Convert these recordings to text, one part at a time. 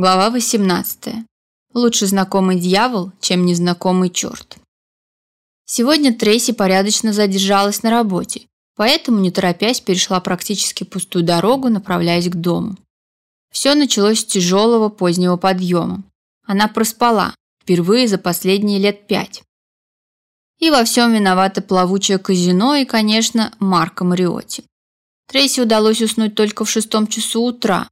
Глава 18. Лучше знакомый дьявол, чем незнакомый черт. Сегодня Трейси порядочно задержалась на работе, поэтому, не торопясь, перешла практически пустую дорогу, направляясь к дому. Все началось с тяжелого позднего подъема. Она проспала, впервые за последние лет пять. И во всем виновато плавучее казино и, конечно, Марко Мариотти. Трейси удалось уснуть только в шестом часу утра,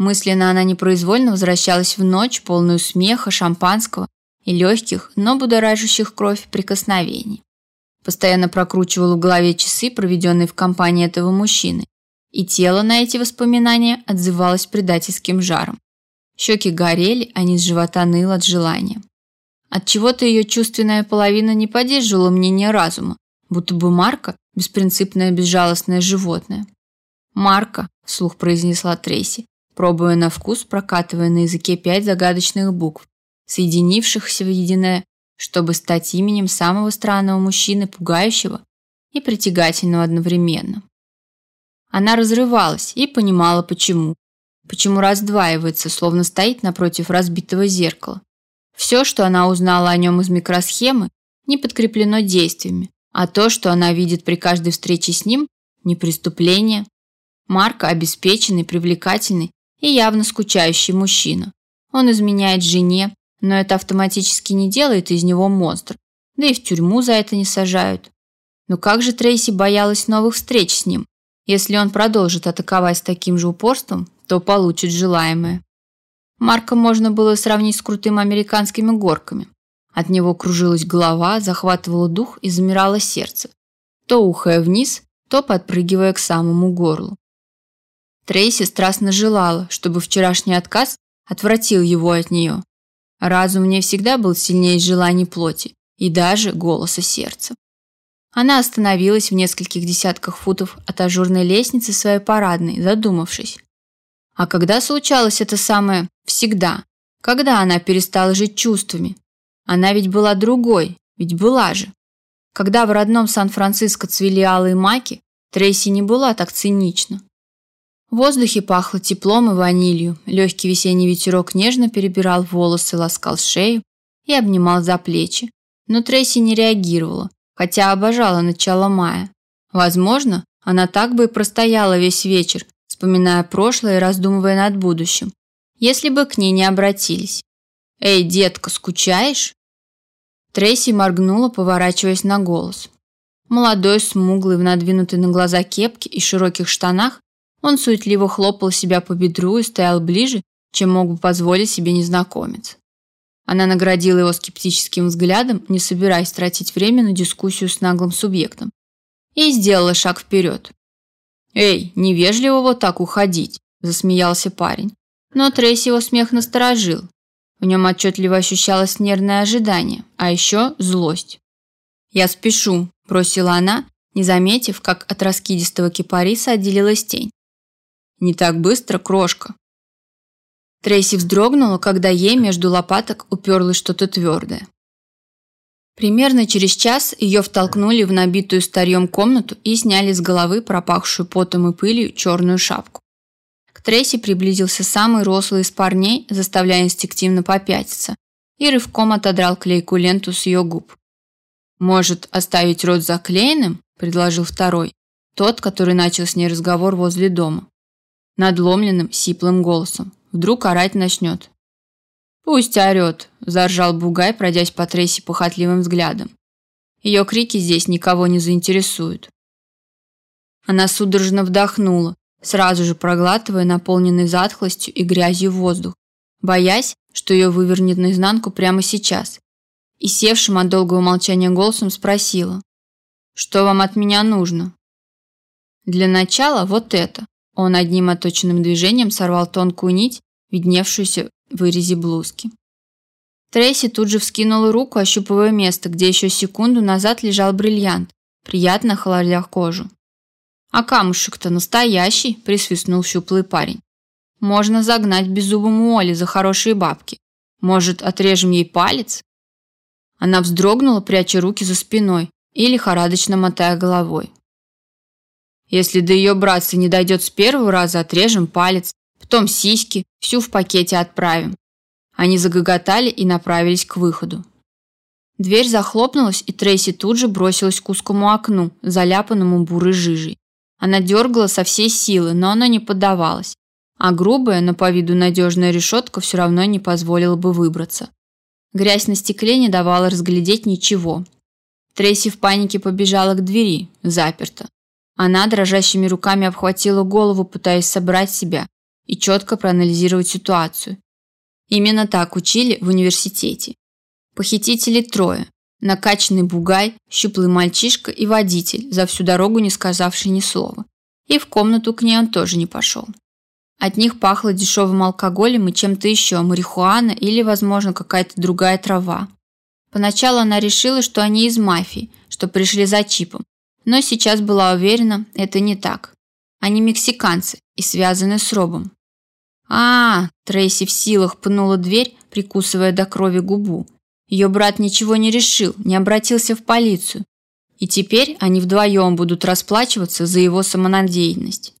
Мысленно она непроизвольно возвращалась в ночь, полную смеха, шампанского и легких, но будоражащих кровь прикосновений. Постоянно прокручивала в голове часы, проведенные в компании этого мужчины, и тело на эти воспоминания отзывалось предательским жаром. Щеки горели, а низ живота ныл от желания. От чего-то ее чувственная половина не поддерживала мнение разума, будто бы Марка – беспринципное безжалостное животное. «Марка», – вслух произнесла Трейси, пробуя на вкус, прокатывая на языке пять загадочных букв, соединившихся в единое, чтобы стать именем самого странного мужчины, пугающего и притягательного одновременно. Она разрывалась и понимала почему. Почему раздваивается, словно стоит напротив разбитого зеркала. Все, что она узнала о нем из микросхемы, не подкреплено действиями, а то, что она видит при каждой встрече с ним, не преступление. Марка обеспеченный, привлекательный и явно скучающий мужчина. Он изменяет жене, но это автоматически не делает из него монстра. Да и в тюрьму за это не сажают. Но как же Трейси боялась новых встреч с ним? Если он продолжит атаковать с таким же упорством, то получит желаемое. Марка можно было сравнить с крутым американскими горками. От него кружилась голова, захватывало дух и замирало сердце, то ухая вниз, то подпрыгивая к самому горлу. Трейси страстно желала, чтобы вчерашний отказ отвратил его от нее. Разум не всегда был сильнее желаний плоти и даже голоса сердца. Она остановилась в нескольких десятках футов от ажурной лестницы своей парадной, задумавшись. А когда случалось это самое «всегда»? Когда она перестала жить чувствами? Она ведь была другой, ведь была же. Когда в родном Сан-Франциско цвели алые маки, Трейси не была так цинична. В воздухе пахло теплом и ванилью. Легкий весенний ветерок нежно перебирал волосы, ласкал шею и обнимал за плечи. Но Трейси не реагировала, хотя обожала начало мая. Возможно, она так бы и простояла весь вечер, вспоминая прошлое и раздумывая над будущим, если бы к ней не обратились. «Эй, детка, скучаешь?» Трейси моргнула, поворачиваясь на голос. Молодой, смуглый, в надвинутой на глаза кепке и широких штанах, он суетливо хлопал себя по бедру и стоял ближе, чем мог бы позволить себе незнакомец. Она наградила его скептическим взглядом, не собираясь тратить время на дискуссию с наглым субъектом, и сделала шаг вперед. «Эй, невежливо вот так уходить», – засмеялся парень. Но Трейси его смех насторожил. В нем отчетливо ощущалось нервное ожидание, а еще злость. «Я спешу», – бросила она, не заметив, как от раскидистого кипариса отделилась тень. Не так быстро, крошка. Трейси вздрогнула, когда ей между лопаток уперлось что-то твердое. Примерно через час ее втолкнули в набитую старьем комнату и сняли с головы пропахшую потом и пылью черную шапку. К Трейси приблизился самый рослый из парней, заставляя инстинктивно попятиться, и рывком отодрал клейкую ленту с ее губ. «Может, оставить рот заклеенным?» – предложил второй, тот, который начал с ней разговор возле дома надломленным, сиплым голосом. Вдруг орать начнет. «Пусть орет», – заржал Бугай, пройдясь по Трейси похотливым взглядом. Ее крики здесь никого не заинтересуют. Она судорожно вдохнула, сразу же проглатывая наполненный затхлостью и грязью воздух, боясь, что ее вывернет наизнанку прямо сейчас. И севшим от долгого молчания голосом спросила, «Что вам от меня нужно?» «Для начала вот это», он одним оточенным движением сорвал тонкую нить, видневшуюся в вырезе блузки. Трейси тут же вскинула руку, ощупывая место, где еще секунду назад лежал бриллиант, приятно холодя кожу. «А камушек-то настоящий!» – присвистнул щуплый парень. «Можно загнать беззубому Оле за хорошие бабки. Может, отрежем ей палец?» Она вздрогнула, пряча руки за спиной и лихорадочно мотая головой. Если до ее братца не дойдет с первого раза, отрежем палец, Потом сиськи, всю в пакете отправим. Они загоготали и направились к выходу. Дверь захлопнулась, и Трейси тут же бросилась к узкому окну, заляпанному бурой жижей. Она дергала со всей силы, но оно не поддавалось, а грубая, но по виду надежная решетка все равно не позволила бы выбраться. Грязь на стекле не давала разглядеть ничего. Трейси в панике побежала к двери, заперта. Она дрожащими руками обхватила голову, пытаясь собрать себя и четко проанализировать ситуацию. Именно так учили в университете. Похитителей трое. Накачанный бугай, щуплый мальчишка и водитель, за всю дорогу не сказавший ни слова. И в комнату к ней он тоже не пошел. От них пахло дешевым алкоголем и чем-то еще, марихуана или, возможно, какая-то другая трава. Поначалу она решила, что они из мафии, что пришли за чипом. Но сейчас была уверена, это не так. Они мексиканцы и связаны с Робом. А, Трейси в силах пнула дверь, прикусывая до крови губу. Ее брат ничего не решил, не обратился в полицию. И теперь они вдвоем будут расплачиваться за его самонадеянность.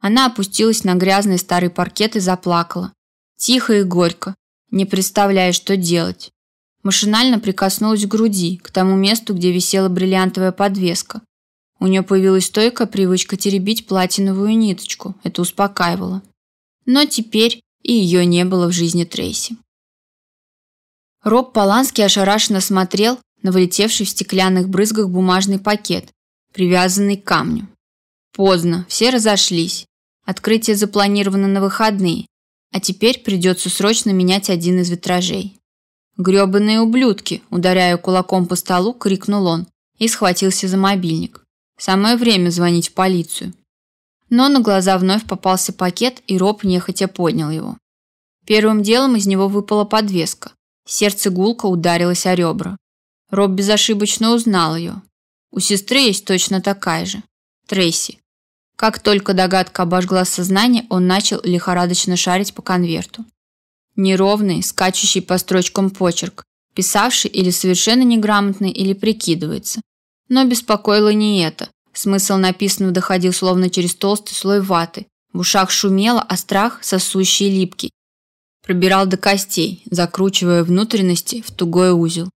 Она опустилась на грязный старый паркет и заплакала. Тихо и горько, не представляя, что делать. Машинально прикоснулась к груди, к тому месту, где висела бриллиантовая подвеска. У нее появилась стойкая привычка теребить платиновую ниточку. Это успокаивало. Но теперь и ее не было в жизни Трейси. Роб Поланский ошарашенно смотрел на вылетевший в стеклянных брызгах бумажный пакет, привязанный к камню. Поздно, все разошлись. Открытие запланировано на выходные, а теперь придется срочно менять один из витражей. «Гребаные ублюдки!» – ударяя кулаком по столу, крикнул он и схватился за мобильник. Самое время звонить в полицию. Но на глаза вновь попался пакет, и Роб нехотя поднял его. Первым делом из него выпала подвеска. Сердце гулко ударилось о ребра. Роб безошибочно узнал ее. У сестры есть точно такая же. Трейси. Как только догадка обожгла сознание, он начал лихорадочно шарить по конверту. Неровный, скачущий по строчкам почерк, писавший или совершенно неграмотный, или прикидывается. Но беспокоило не это. Смысл написанного доходил словно через толстый слой ваты. В ушах шумело, а страх, сосущий липкий, пробирал до костей, закручивая внутренности в тугой узел.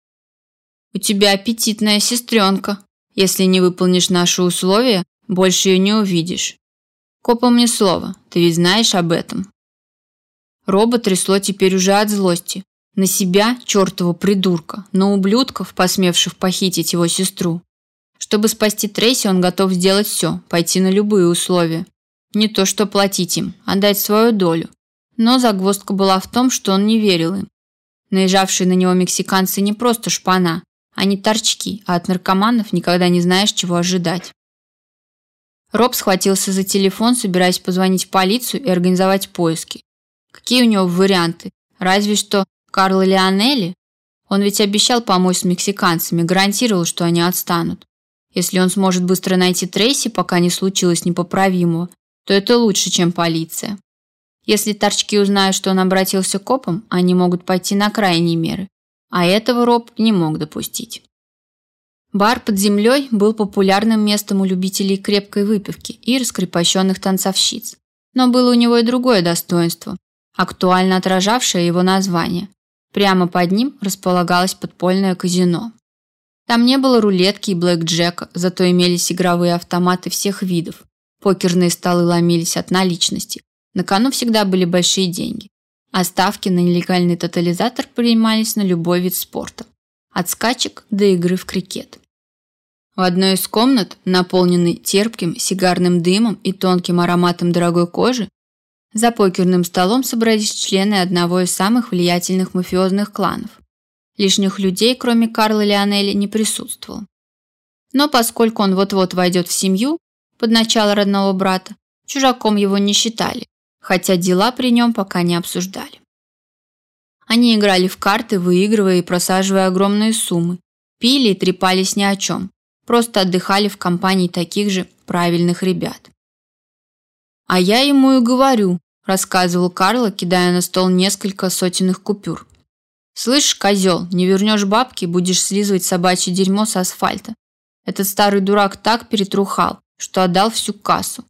«У тебя аппетитная сестренка. Если не выполнишь наши условия, больше ее не увидишь. Копал мне слово, ты ведь знаешь об этом». Робот трясло теперь уже от злости. На себя, чертову придурка, на ублюдков, посмевших похитить его сестру. Чтобы спасти Трейси, он готов сделать все, пойти на любые условия. Не то что платить им, а дать свою долю. Но загвоздка была в том, что он не верил им. Наезжавшие на него мексиканцы не просто шпана, они торчки, а от наркоманов никогда не знаешь, чего ожидать. Роб схватился за телефон, собираясь позвонить в полицию и организовать поиски. Какие у него варианты? Разве что Карл Леонелли? Он ведь обещал помочь с мексиканцами, гарантировал, что они отстанут. Если он сможет быстро найти Трейси, пока не случилось непоправимого, то это лучше, чем полиция. Если торчки узнают, что он обратился к копам, они могут пойти на крайние меры. А этого Роб не мог допустить. Бар под землей был популярным местом у любителей крепкой выпивки и раскрепощенных танцовщиц. Но было у него и другое достоинство, актуально отражавшее его название. Прямо под ним располагалось подпольное казино. Там не было рулетки и блэкджека, зато имелись игровые автоматы всех видов. Покерные столы ломились от наличности, на кону всегда были большие деньги. А ставки на нелегальный тотализатор принимались на любой вид спорта. От скачек до игры в крикет. В одной из комнат, наполненной терпким сигарным дымом и тонким ароматом дорогой кожи, за покерным столом собрались члены одного из самых влиятельных мафиозных кланов. Лишних людей, кроме Карла Леонелли, не присутствовало. Но поскольку он вот-вот войдет в семью, под начало родного брата, чужаком его не считали, хотя дела при нем пока не обсуждали. Они играли в карты, выигрывая и просаживая огромные суммы, пили и трепались ни о чем, просто отдыхали в компании таких же правильных ребят. «А я ему и говорю», – рассказывал Карло, кидая на стол несколько сотенных купюр. «Слышь, козел, не вернешь бабки, будешь слизывать собачье дерьмо с асфальта. Этот старый дурак так перетрухал, что отдал всю кассу.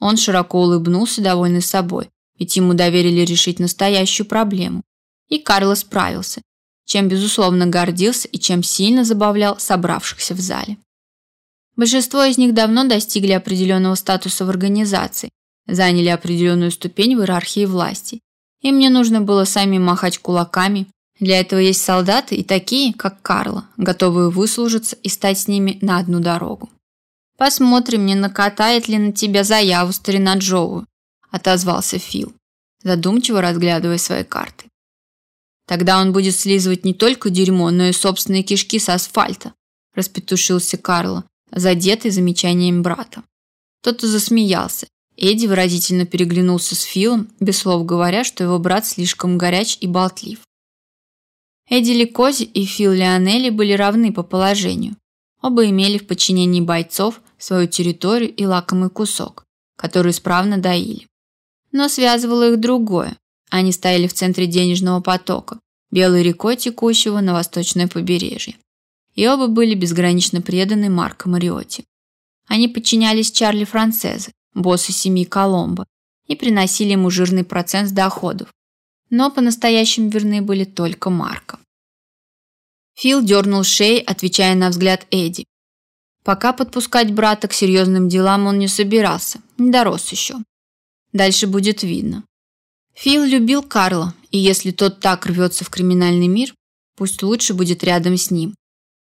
Он широко улыбнулся, довольный собой, ведь ему доверили решить настоящую проблему. И Карло справился, чем безусловно гордился и чем сильно забавлял собравшихся в зале. Большинство из них давно достигли определенного статуса в организации, заняли определенную ступень в иерархии власти. Им не нужно было сами махать кулаками. Для этого есть солдаты и такие, как Карло, готовые выслужиться и стать с ними на одну дорогу. Посмотрим, не накатает ли на тебя заяву старина Джоу, отозвался Фил, задумчиво разглядывая свои карты. Тогда он будет слизывать не только дерьмо, но и собственные кишки с асфальта, распетушился Карло, задетый замечанием брата. Тот засмеялся. Эдди выразительно переглянулся с Филом, без слов говоря, что его брат слишком горяч и болтлив. Эдди Ликози и Фил Леонелли были равны по положению. Оба имели в подчинении бойцов свою территорию и лакомый кусок, который исправно доили. Но связывало их другое. Они стояли в центре денежного потока, белой рекой текущего на восточное побережье и оба были безгранично преданы Марко Мариотти. Они подчинялись Чарли Францезе, боссу семьи Коломбо, и приносили ему жирный процент с доходов. Но по-настоящему верны были только Марко. Фил дернул шеей, отвечая на взгляд Эдди. Пока подпускать брата к серьезным делам он не собирался, не дорос еще. Дальше будет видно. Фил любил Карла, и если тот так рвется в криминальный мир, пусть лучше будет рядом с ним.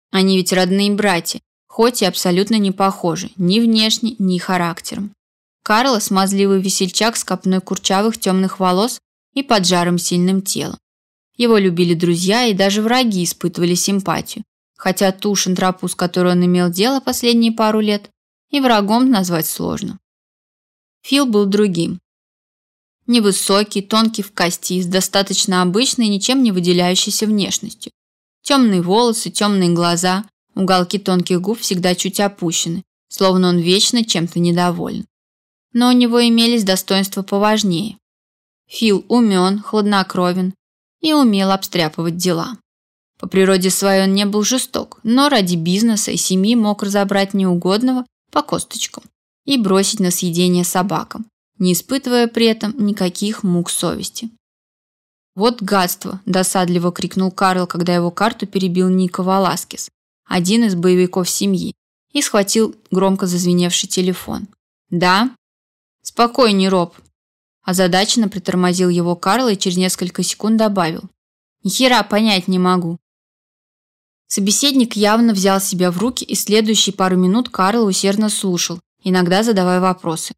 Они ведь родные братья, хоть и абсолютно не похожи ни внешне, ни характером. Карла – смазливый весельчак с копной курчавых темных волос и поджарым сильным телом. Его любили друзья и даже враги испытывали симпатию, хотя ту шантропу, с которой он имел дело последние пару лет, и врагом назвать сложно. Фил был другим. Невысокий, тонкий в кости, с достаточно обычной, ничем не выделяющейся внешностью. Темные волосы, темные глаза, уголки тонких губ всегда чуть опущены, словно он вечно чем-то недоволен. Но у него имелись достоинства поважнее. Фил умен, хладнокровен и умел обстряпывать дела. По природе своей он не был жесток, но ради бизнеса и семьи мог разобрать неугодного по косточкам и бросить на съедение собакам, не испытывая при этом никаких мук совести. «Вот гадство!» – досадливо крикнул Карл, когда его карту перебил Ника Валаскес, один из боевиков семьи, и схватил громко зазвеневший телефон. «Да?» «Спокойней, Роб!» Озадаченно притормозил его Карл и через несколько секунд добавил. «Ни хера понять не могу». Собеседник явно взял себя в руки, и следующие пару минут Карл усердно слушал, иногда задавая вопросы.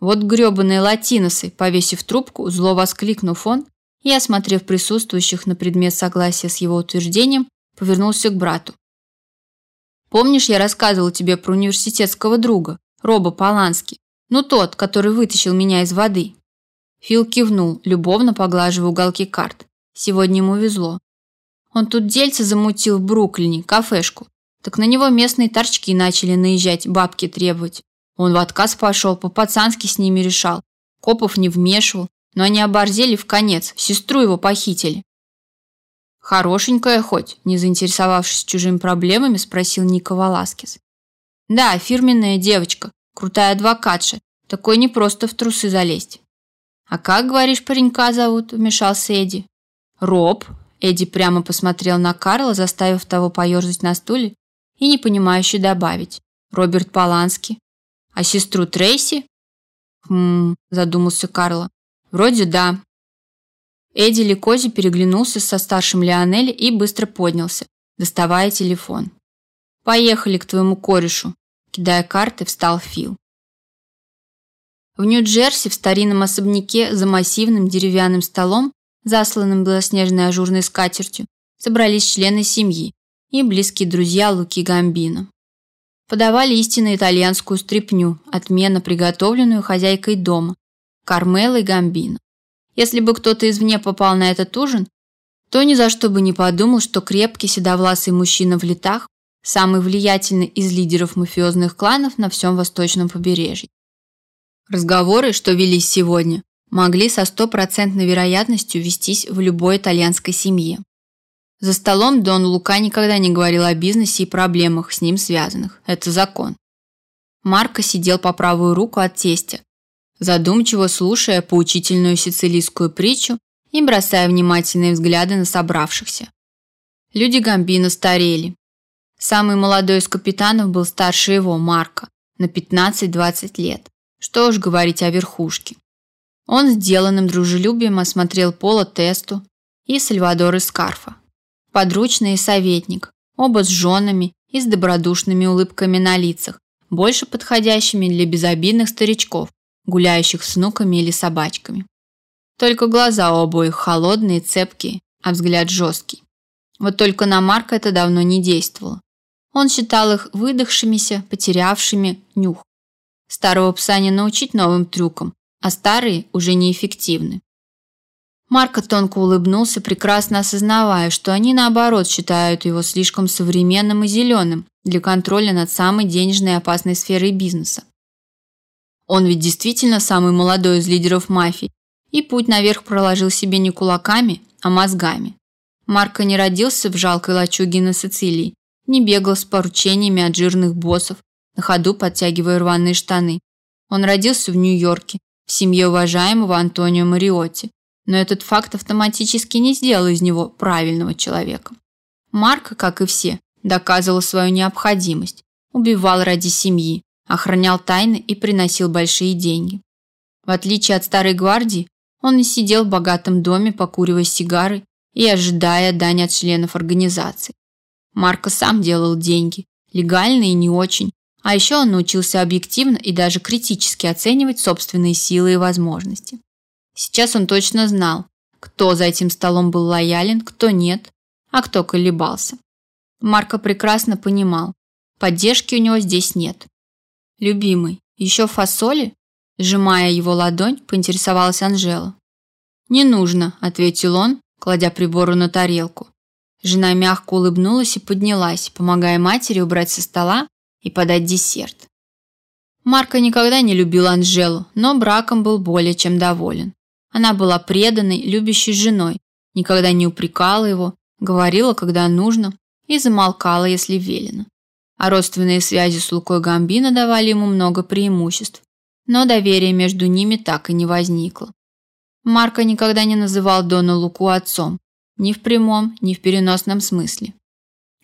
«Вот грёбаные латиносы!» Повесив трубку, зло воскликнув он, и, осмотрев присутствующих на предмет согласия с его утверждением, повернулся к брату. «Помнишь, я рассказывал тебе про университетского друга, Роба Полански? Ну, тот, который вытащил меня из воды?» Фил кивнул, любовно поглаживая уголки карт. Сегодня ему везло. Он тут дельце замутил в Бруклине, кафешку. Так на него местные торчки начали наезжать, бабки требовать. Он в отказ пошел, по-пацански с ними решал. Копов не вмешивал, но они оборзели в конец, сестру его похитили. Хорошенькая хоть, не заинтересовавшись чужими проблемами, спросил Ника Валаскес. Да, фирменная девочка, крутая адвокатша, такой не просто в трусы залезть. А как, говоришь, паренька зовут? вмешался Эдди. Роб. Эдди прямо посмотрел на Карла, заставив того поерзать на стуле и непонимающе добавить. Роберт Полански. А сестру Трейси? Хм, задумался Карло. Вроде да. Эдди Ликози переглянулся со старшим Леонель и быстро поднялся, доставая телефон. Поехали к твоему корешу, кидая карты, встал Фил. В Нью-Джерси в старинном особняке за массивным деревянным столом, засланным белоснежной ажурной скатертью, собрались члены семьи и близкие друзья Луки Гамбино. Подавали истинно итальянскую стряпню, отменно приготовленную хозяйкой дома, Кармелой Гамбино. Если бы кто-то извне попал на этот ужин, то ни за что бы не подумал, что крепкий седовласый мужчина в летах – самый влиятельный из лидеров мафиозных кланов на всем восточном побережье. Разговоры, что велись сегодня, могли со стопроцентной вероятностью вестись в любой итальянской семье. За столом Дон Лука никогда не говорил о бизнесе и проблемах с ним связанных. Это закон. Марко сидел по правую руку от тестя, задумчиво слушая поучительную сицилийскую притчу и бросая внимательные взгляды на собравшихся. Люди Гамбино старели. Самый молодой из капитанов был старше его, Марка, на 15-20 лет. Что уж говорить о верхушке. Он сделанным дружелюбием осмотрел Пола Тесту и Сальвадора Скарфа. Подручный и советник, оба с женами и с добродушными улыбками на лицах, больше подходящими для безобидных старичков, гуляющих с внуками или собачками. Только глаза у обоих холодные, цепкие, а взгляд жесткий. Вот только на Марка это давно не действовало. Он считал их выдохшимися, потерявшими нюх. Старого пса не научить новым трюкам, а старые уже неэффективны. Марко тонко улыбнулся, прекрасно осознавая, что они наоборот считают его слишком современным и зеленым для контроля над самой денежной и опасной сферой бизнеса. Он ведь действительно самый молодой из лидеров мафии, и путь наверх проложил себе не кулаками, а мозгами. Марко не родился в жалкой лачуге на Сицилии, не бегал с поручениями от жирных боссов, на ходу подтягивая рваные штаны. Он родился в Нью-Йорке, в семье уважаемого Антонио Мариотти, но этот факт автоматически не сделал из него правильного человека. Марко, как и все, доказывал свою необходимость, убивал ради семьи, охранял тайны и приносил большие деньги. В отличие от старой гвардии, он не сидел в богатом доме, покуривая сигары и ожидая дань от членов организации. Марко сам делал деньги, легальные и не очень, а еще он научился объективно и даже критически оценивать собственные силы и возможности. Сейчас он точно знал, кто за этим столом был лоялен, кто нет, а кто колебался. Марко прекрасно понимал, поддержки у него здесь нет. Любимый, еще фасоли? Сжимая его ладонь, поинтересовалась Анжела. Не нужно, ответил он, кладя прибору на тарелку. Жена мягко улыбнулась и поднялась, помогая матери убрать со стола и подать десерт. Марко никогда не любил Анжелу, но браком был более чем доволен. Она была преданной, любящей женой, никогда не упрекала его, говорила, когда нужно, и замолкала, если велено. А родственные связи с Лукой Гамбино давали ему много преимуществ, но доверия между ними так и не возникло. Марко никогда не называл Дона Луку отцом, ни в прямом, ни в переносном смысле.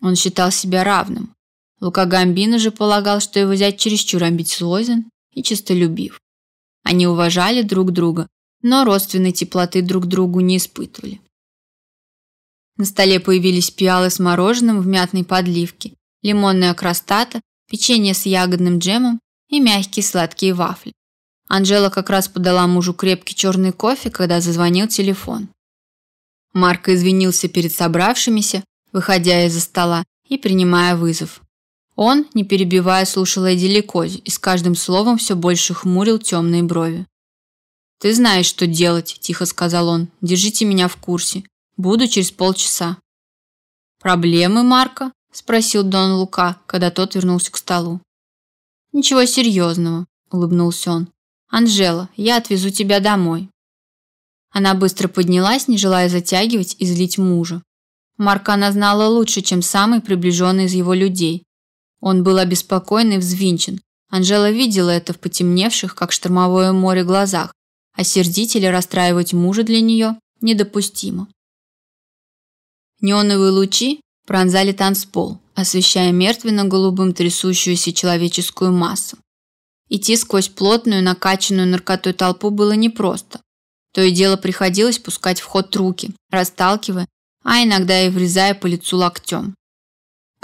Он считал себя равным. Лука Гамбино же полагал, что его зять чересчур амбициозен и честолюбив. Они уважали друг друга но родственной теплоты друг другу не испытывали. На столе появились пиалы с мороженым в мятной подливке, лимонная крастата, печенье с ягодным джемом и мягкие сладкие вафли. Анжела как раз подала мужу крепкий черный кофе, когда зазвонил телефон. Марко извинился перед собравшимися, выходя из-за стола и принимая вызов. Он, не перебивая, слушал Эдди Ликози и с каждым словом все больше хмурил темные брови. «Ты знаешь, что делать», – тихо сказал он. «Держите меня в курсе. Буду через полчаса». «Проблемы, Марка?» – спросил Дон Лука, когда тот вернулся к столу. «Ничего серьезного», – улыбнулся он. «Анжела, я отвезу тебя домой». Она быстро поднялась, не желая затягивать и злить мужа. Марка она знала лучше, чем самый приближенный из его людей. Он был обеспокоен и взвинчен. Анжела видела это в потемневших, как штормовое море, глазах а сердить или расстраивать мужа для нее недопустимо. Неоновые лучи пронзали танцпол, освещая мертвенно-голубым трясущуюся человеческую массу. Идти сквозь плотную, накачанную наркотой толпу было непросто. То и дело приходилось пускать в ход руки, расталкивая, а иногда и врезая по лицу локтем.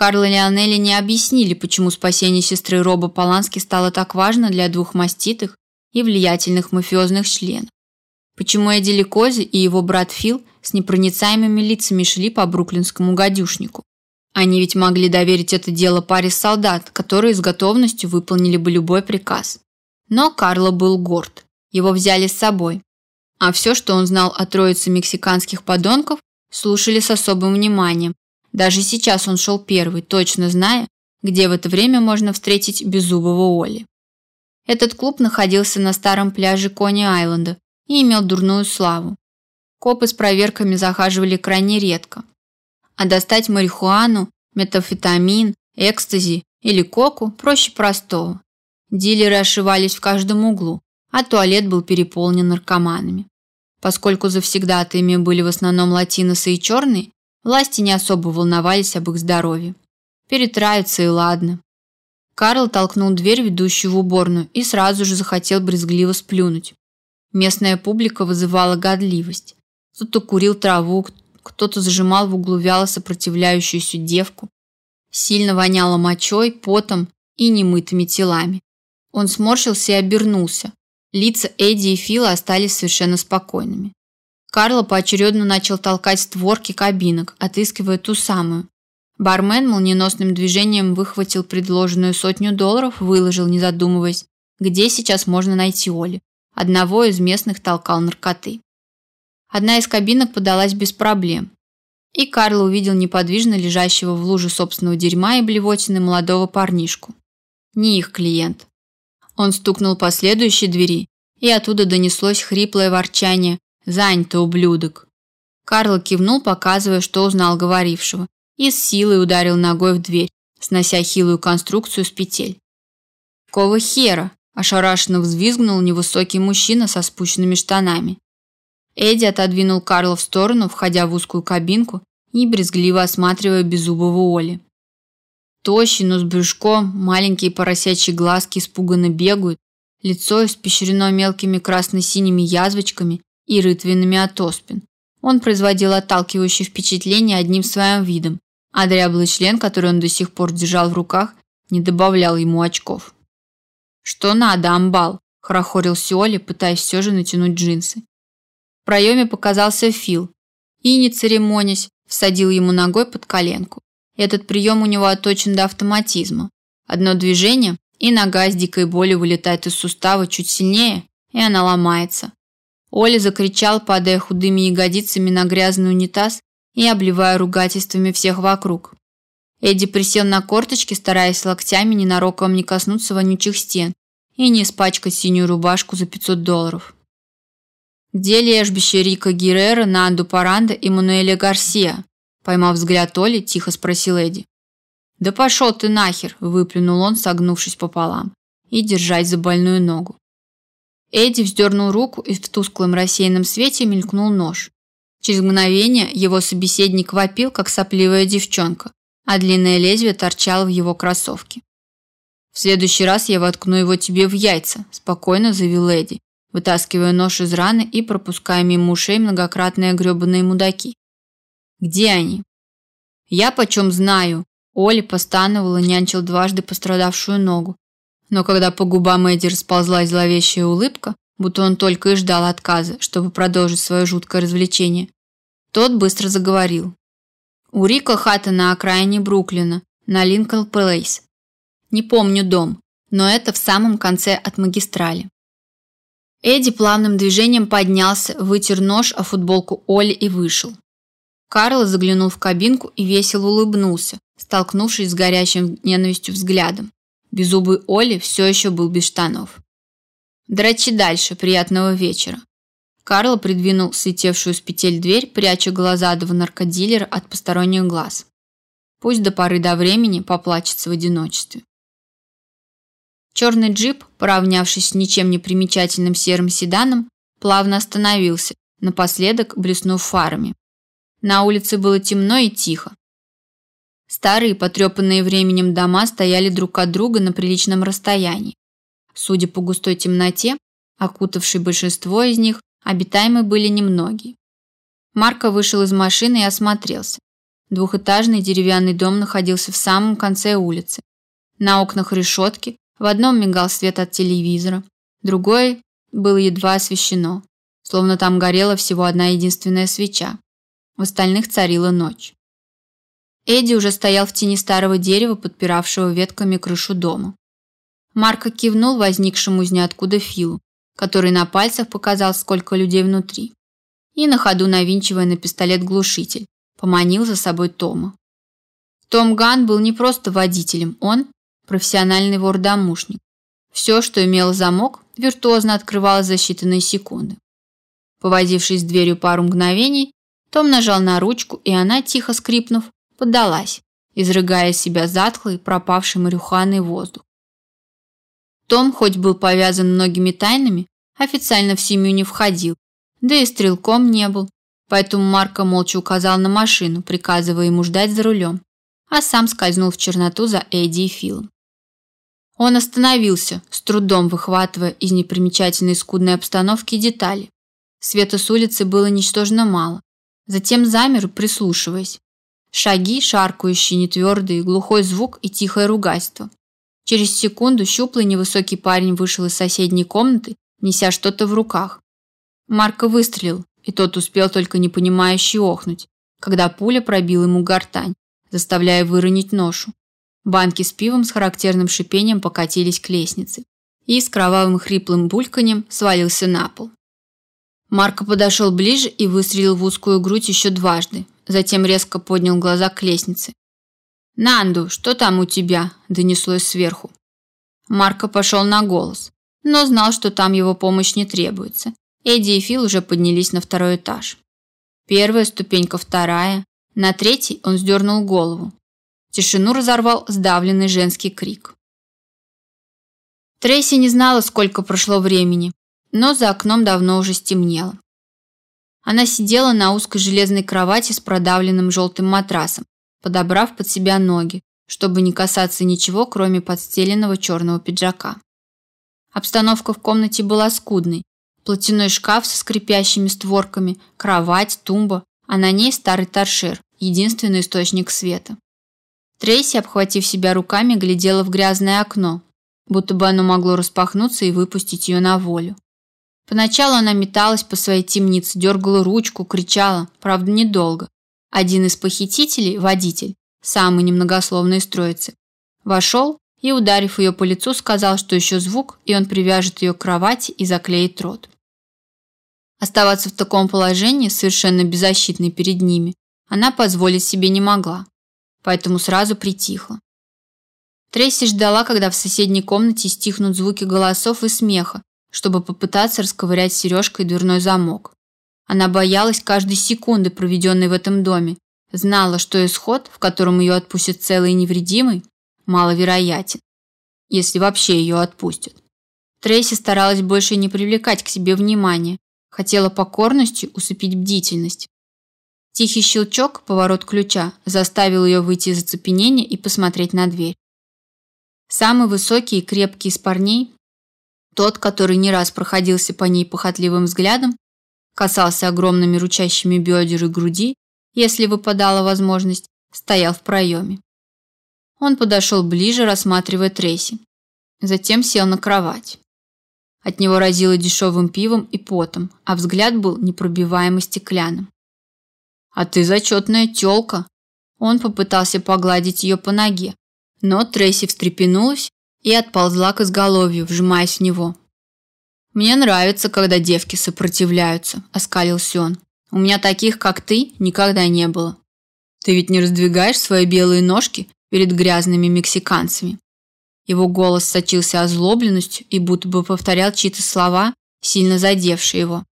Карл и Леонелли не объяснили, почему спасение сестры Роба Полански стало так важно для двух маститых и влиятельных мафиозных членов. Почему Эдди Ликози и его брат Фил с непроницаемыми лицами шли по бруклинскому гадюшнику? Они ведь могли доверить это дело паре солдат, которые с готовностью выполнили бы любой приказ. Но Карло был горд. Его взяли с собой. А все, что он знал о троице мексиканских подонков, слушали с особым вниманием. Даже сейчас он шел первый, точно зная, где в это время можно встретить беззубого Оли. Этот клуб находился на старом пляже Кони-Айленда и имел дурную славу. Копы с проверками захаживали крайне редко. А достать марихуану, метафетамин, экстази или коку проще простого. Дилеры ошивались в каждом углу, а туалет был переполнен наркоманами. Поскольку завсегдатаями были в основном латиносы и черные, власти не особо волновались об их здоровье. Перетравятся и ладно. Карл толкнул дверь, ведущую в уборную, и сразу же захотел брезгливо сплюнуть. Местная публика вызывала годливость. Кто-то курил траву, кто-то зажимал в углу вяло сопротивляющуюся девку. Сильно воняло мочой, потом и немытыми телами. Он сморщился и обернулся. Лица Эдди и Фила остались совершенно спокойными. Карло поочередно начал толкать створки кабинок, отыскивая ту самую. Бармен молниеносным движением выхватил предложенную сотню долларов, выложил, не задумываясь, где сейчас можно найти Оли. Одного из местных толкал наркоты. Одна из кабинок подалась без проблем. И Карл увидел неподвижно лежащего в луже собственного дерьма и блевотины молодого парнишку. Не их клиент. Он стукнул по следующей двери, и оттуда донеслось хриплое ворчание «Зань-то, ублюдок!». Карл кивнул, показывая, что узнал говорившего, и с силой ударил ногой в дверь, снося хилую конструкцию с петель. «Кого хера?» – ошарашенно взвизгнул невысокий мужчина со спущенными штанами. Эдди отодвинул Карла в сторону, входя в узкую кабинку и брезгливо осматривая беззубого Оли. Тощий, но с брюшком, маленькие поросячьи глазки испуганно бегают, лицо испещрено мелкими красно-синими язвочками и рытвинами от оспин. Он производил отталкивающее впечатление одним своим видом, а дряблый член, который он до сих пор держал в руках, не добавлял ему очков. «Что надо, амбал?» – хорохорил Сиоли, пытаясь все же натянуть джинсы. В проеме показался Фил и, не церемонясь, всадил ему ногой под коленку. Этот прием у него отточен до автоматизма. Одно движение, и нога с дикой болью вылетает из сустава чуть сильнее, и она ломается. Оля закричал, падая худыми ягодицами на грязный унитаз и обливая ругательствами всех вокруг. Эдди присел на корточки, стараясь локтями ненароком не коснуться вонючих стен и не испачкать синюю рубашку за 500 долларов. Где лежбище Рика Геррера, Нанду Паранда и Мануэля Гарсия? Поймав взгляд Оли, тихо спросил Эдди. «Да пошел ты нахер!» – выплюнул он, согнувшись пополам, и держась за больную ногу. Эдди вздернул руку, и в тусклом рассеянном свете мелькнул нож. Через мгновение его собеседник вопил, как сопливая девчонка, а длинное лезвие торчало в его кроссовке. «В следующий раз я воткну его тебе в яйца», – спокойно заявил Эдди, вытаскивая нож из раны и пропуская мимо ушей многократные гребаные мудаки. Где они? Я почем знаю? Оля постановала нянчил дважды пострадавшую ногу. Но когда по губам Эдди расползлась зловещая улыбка, будто он только и ждал отказа, чтобы продолжить свое жуткое развлечение, тот быстро заговорил. У Рика хата на окраине Бруклина, на Линкольн Плейс. Не помню дом, но это в самом конце от магистрали. Эдди плавным движением поднялся, вытер нож о футболку Оли и вышел. Карл заглянул в кабинку и весело улыбнулся, столкнувшись с горящим ненавистью взглядом. Беззубый Оли все еще был без штанов. Дрочи дальше, приятного вечера. Карл придвинул слетевшую с петель дверь, пряча глаза до наркодилера от посторонних глаз. Пусть до поры до времени поплачется в одиночестве. Черный джип, поравнявшись с ничем не примечательным серым седаном, плавно остановился, напоследок блеснув фарами. На улице было темно и тихо. Старые, потрепанные временем дома стояли друг от друга на приличном расстоянии. Судя по густой темноте, окутавшей большинство из них, обитаемы были немногие. Марко вышел из машины и осмотрелся. Двухэтажный деревянный дом находился в самом конце улицы. На окнах решетки, в одном мигал свет от телевизора, другое было едва освещено, словно там горела всего одна единственная свеча в остальных царила ночь. Эдди уже стоял в тени старого дерева, подпиравшего ветками крышу дома. Марко кивнул возникшему из ниоткуда Филу, который на пальцах показал, сколько людей внутри, и на ходу навинчивая на пистолет глушитель, поманил за собой Тома. Том Ган был не просто водителем, он профессиональный вор-домушник. Все, что имело замок, виртуозно открывалось за считанные секунды. Повозившись с дверью пару мгновений, том нажал на ручку, и она, тихо скрипнув, поддалась, изрыгая из себя затхлый, пропавший марихуаной воздух. Том, хоть был повязан многими тайнами, официально в семью не входил, да и стрелком не был, поэтому Марко молча указал на машину, приказывая ему ждать за рулем, а сам скользнул в черноту за Эдди и Филом. Он остановился, с трудом выхватывая из непримечательной скудной обстановки детали. Света с улицы было ничтожно мало. Затем замер, прислушиваясь. Шаги, шаркающие, нетвердые, глухой звук и тихое ругайство. Через секунду щуплый невысокий парень вышел из соседней комнаты, неся что-то в руках. Марко выстрелил, и тот успел только непонимающе охнуть, когда пуля пробила ему гортань, заставляя выронить ношу. Банки с пивом с характерным шипением покатились к лестнице и с кровавым хриплым бульканьем свалился на пол. Марко подошел ближе и выстрелил в узкую грудь еще дважды, затем резко поднял глаза к лестнице. «Нанду, что там у тебя?» – донеслось сверху. Марко пошел на голос, но знал, что там его помощь не требуется. Эдди и Фил уже поднялись на второй этаж. Первая ступенька, вторая. На третий он сдернул голову. Тишину разорвал сдавленный женский крик. Трейси не знала, сколько прошло времени, но за окном давно уже стемнело. Она сидела на узкой железной кровати с продавленным желтым матрасом, подобрав под себя ноги, чтобы не касаться ничего, кроме подстеленного черного пиджака. Обстановка в комнате была скудной. Платяной шкаф со скрипящими створками, кровать, тумба, а на ней старый торшер, единственный источник света. Трейси, обхватив себя руками, глядела в грязное окно, будто бы оно могло распахнуться и выпустить ее на волю. Поначалу она металась по своей темнице, дергала ручку, кричала, правда, недолго. Один из похитителей, водитель, самый немногословный из троицы, вошел и, ударив ее по лицу, сказал, что еще звук, и он привяжет ее к кровати и заклеит рот. Оставаться в таком положении, совершенно беззащитной перед ними, она позволить себе не могла, поэтому сразу притихла. Трейси ждала, когда в соседней комнате стихнут звуки голосов и смеха, чтобы попытаться расковырять сережкой дверной замок. Она боялась каждой секунды, проведенной в этом доме, знала, что исход, в котором ее отпустят целой и невредимой, маловероятен, если вообще ее отпустят. Трейси старалась больше не привлекать к себе внимания, хотела покорностью усыпить бдительность. Тихий щелчок, поворот ключа, заставил ее выйти из оцепенения и посмотреть на дверь. Самый высокий и крепкий из парней, тот, который не раз проходился по ней похотливым взглядом, касался огромными ручащими бедер и груди, если выпадала возможность, стоял в проеме. Он подошел ближе, рассматривая Трейси. Затем сел на кровать. От него разило дешевым пивом и потом, а взгляд был непробиваемо стеклянным. «А ты зачетная тёлка!» Он попытался погладить ее по ноге, но Трейси встрепенулась и отползла к изголовью, вжимаясь в него. «Мне нравится, когда девки сопротивляются», – оскалился он. «У меня таких, как ты, никогда не было. Ты ведь не раздвигаешь свои белые ножки перед грязными мексиканцами». Его голос сочился озлобленностью и будто бы повторял чьи-то слова, сильно задевшие его.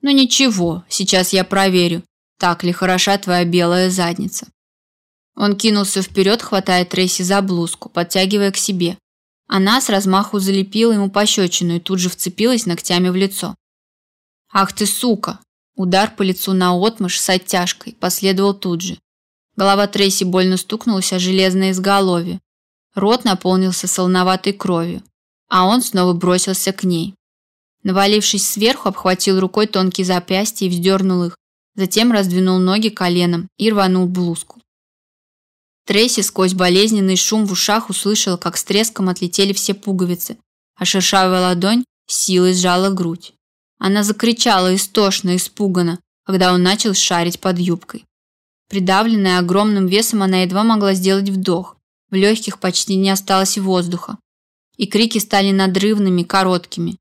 «Ну ничего, сейчас я проверю, так ли хороша твоя белая задница». Он кинулся вперед, хватая Трейси за блузку, подтягивая к себе. Она с размаху залепила ему пощечину и тут же вцепилась ногтями в лицо. «Ах ты сука!» Удар по лицу наотмашь с оттяжкой последовал тут же. Голова Трейси больно стукнулась о железное изголовье. Рот наполнился солоноватой кровью, а он снова бросился к ней. Навалившись сверху, обхватил рукой тонкие запястья и вздернул их, затем раздвинул ноги коленом и рванул блузку. Трейси сквозь болезненный шум в ушах услышала, как с треском отлетели все пуговицы, а шершавая ладонь силой сжала грудь. Она закричала истошно, испуганно, когда он начал шарить под юбкой. Придавленная огромным весом, она едва могла сделать вдох. В легких почти не осталось воздуха. И крики стали надрывными, короткими.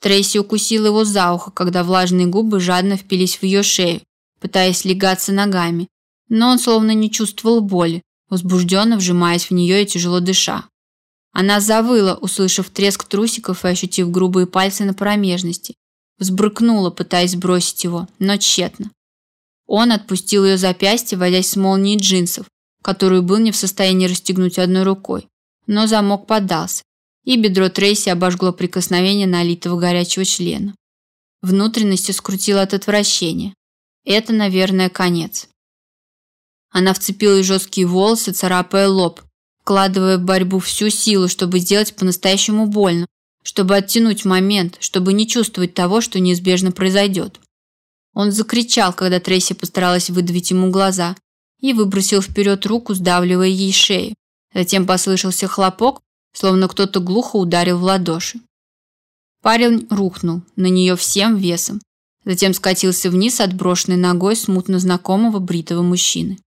Трейси укусила его за ухо, когда влажные губы жадно впились в ее шею, пытаясь легаться ногами. Но он словно не чувствовал боли, возбужденно вжимаясь в нее и тяжело дыша. Она завыла, услышав треск трусиков и ощутив грубые пальцы на промежности. Взбрыкнула, пытаясь сбросить его, но тщетно. Он отпустил ее запястье, водясь с молнией джинсов, которую был не в состоянии расстегнуть одной рукой. Но замок поддался, и бедро Трейси обожгло прикосновение налитого горячего члена. Внутренности скрутило от отвращения. Это, наверное, конец. Она вцепилась в жесткие волосы, царапая лоб, вкладывая в борьбу всю силу, чтобы сделать по-настоящему больно, чтобы оттянуть момент, чтобы не чувствовать того, что неизбежно произойдет. Он закричал, когда Трейси постаралась выдавить ему глаза, и выбросил вперед руку, сдавливая ей шею. Затем послышался хлопок, словно кто-то глухо ударил в ладоши. Парень рухнул на нее всем весом, затем скатился вниз отброшенной ногой смутно знакомого бритого мужчины.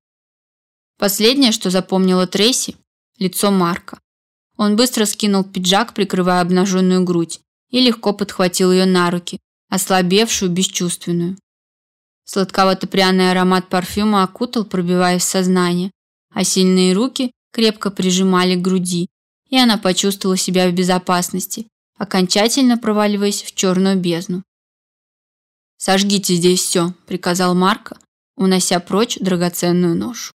Последнее, что запомнила Трейси – лицо Марка. Он быстро скинул пиджак, прикрывая обнаженную грудь, и легко подхватил ее на руки, ослабевшую, бесчувственную. Сладковато-пряный аромат парфюма окутал, пробиваясь в сознание, а сильные руки крепко прижимали к груди, и она почувствовала себя в безопасности, окончательно проваливаясь в черную бездну. «Сожгите здесь все», – приказал Марко, унося прочь драгоценную ношу.